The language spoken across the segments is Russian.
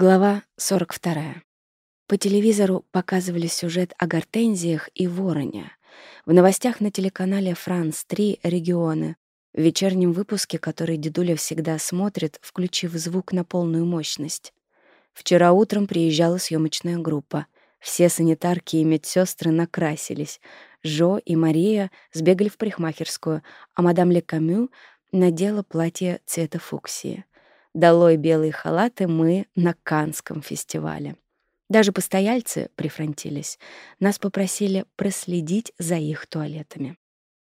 Глава 42. По телевизору показывали сюжет о гортензиях и вороне. В новостях на телеканале «Франс-3» «Регионы». В вечернем выпуске, который дедуля всегда смотрит, включив звук на полную мощность. Вчера утром приезжала съемочная группа. Все санитарки и медсестры накрасились. Жо и Мария сбегали в парикмахерскую, а мадам Лекамю надела платье цвета фуксии — долой белые халаты мы на Канском фестивале. Даже постояльцы прифронтились. Нас попросили проследить за их туалетами.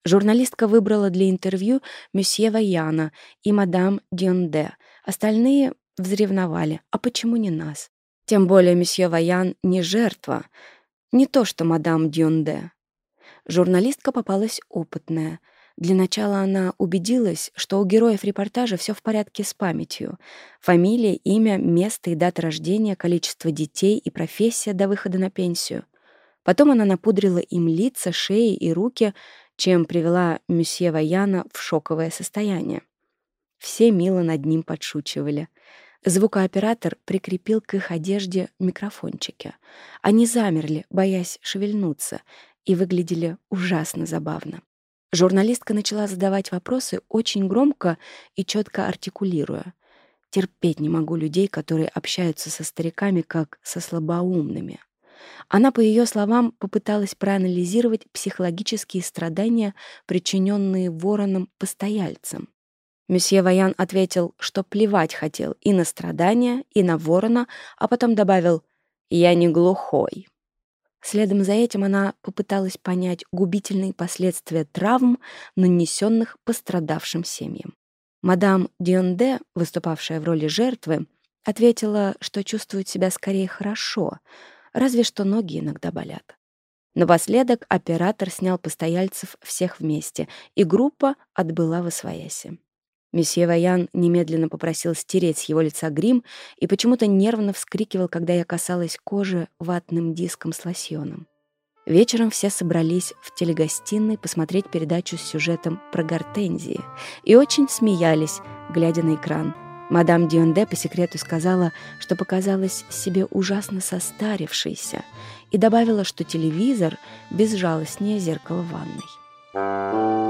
Журналистка выбрала для интервью месье Ваяна и мадам Дионде. Остальные взревновали. А почему не нас? Тем более месье Ваян не жертва. Не то, что мадам Дионде. Журналистка попалась опытная — для начала она убедилась, что у героев репортажа все в порядке с памятью. Фамилия, имя, место и дата рождения, количество детей и профессия до выхода на пенсию. Потом она напудрила им лица, шеи и руки, чем привела месье Ваяна в шоковое состояние. Все мило над ним подшучивали. Звукооператор прикрепил к их одежде микрофончики. Они замерли, боясь шевельнуться, и выглядели ужасно забавно. Журналистка начала задавать вопросы очень громко и четко артикулируя. Терпеть не могу людей, которые общаются со стариками как со слабоумными. Она, по ее словам, попыталась проанализировать психологические страдания, причиненные вороном-постояльцем. Месье Ваян ответил, что плевать хотел и на страдания, и на ворона, а потом добавил «Я не глухой». Следом за этим она попыталась понять губительные последствия травм, нанесенных пострадавшим семьям. Мадам Дионде, выступавшая в роли жертвы, ответила, что чувствует себя скорее хорошо, разве что ноги иногда болят. Напоследок оператор снял постояльцев всех вместе, и группа отбыла в Освояси. Месье Ваян немедленно попросил стереть с его лица грим и почему-то нервно вскрикивал, когда я касалась кожи ватным диском с лосьоном. Вечером все собрались в телегостиной посмотреть передачу с сюжетом про гортензии и очень смеялись, глядя на экран. Мадам Дионде по секрету сказала, что показалась себе ужасно состарившейся и добавила, что телевизор безжалостнее зеркала ванной.